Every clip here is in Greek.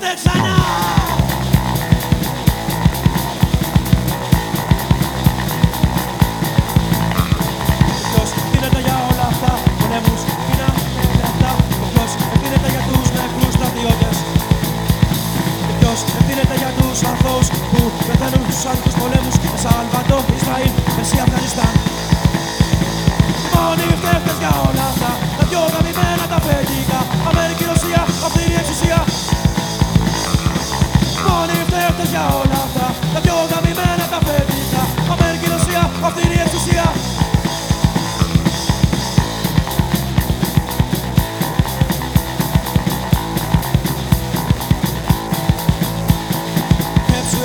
Ποτέ ξανά! Ποιος ευθύνεται για όλα αυτά, πολέμους, πείνα και λεφτά. Και ποιος ευθύνεται για τους νεκρούς στρατιώτες. Και ποιος ευθύνεται για τους αθώους που πεθαίνουν στους άλλους πολέμους. Με Σαλβαντό, Ισραήλ, Μεσή, Αφγανιστάν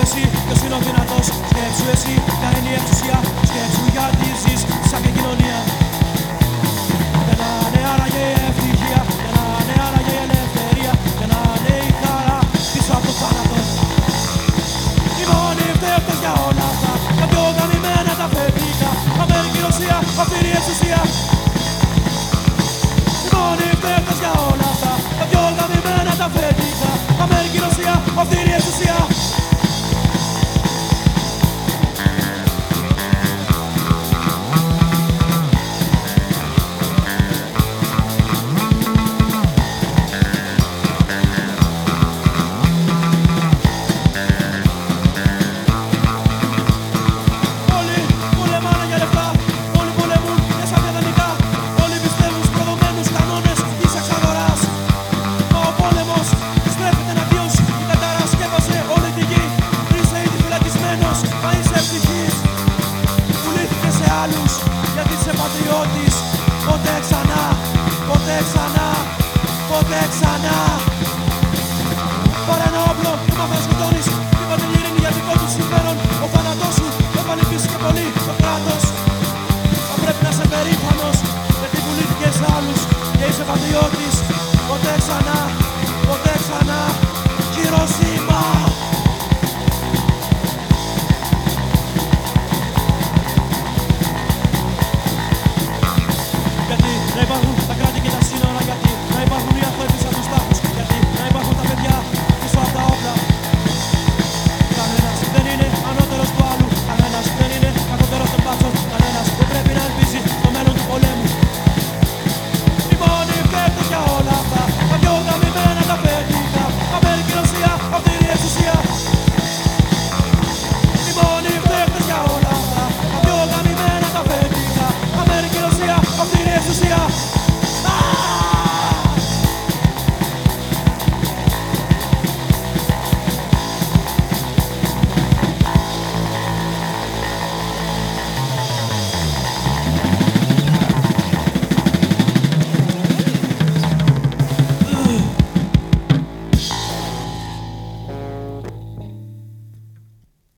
εσύ ποιος είναι ο δυνατός. Σκέψου εσύ ποια είναι η εξουσία. Σκέψου γιατί ζεις σαν μια κοινωνία. Για να είναι άραγε η ευτυχία. Για να είναι άραγε η ελευθερία. Για να είναι η χαρά πίσω από το θάνατος. Οι μόνοι φταίχτες για όλα αυτά. Τα πιο γαμημένα τα αφεντικά Αμερική, Ρωσία, αυτή είναι η εξουσία άλλους Γιατί είσαι πατριώτης Ποτέ ξανά, ποτέ ξανά, ποτέ ξανά. Πάρε ένα όπλο που μάθα να σκοτώνεις Είπα την ειρήνη για δικό του συμφέρον Ο θάνατός σου δεν πίσω και πολύ το κράτος. Θα πρέπει να είσαι περήφανος Γιατί πουλήθηκες άλλους και είσαι πατριώτης. Ποτέ ξανά, ποτέ ξανά, χειροσύνη off.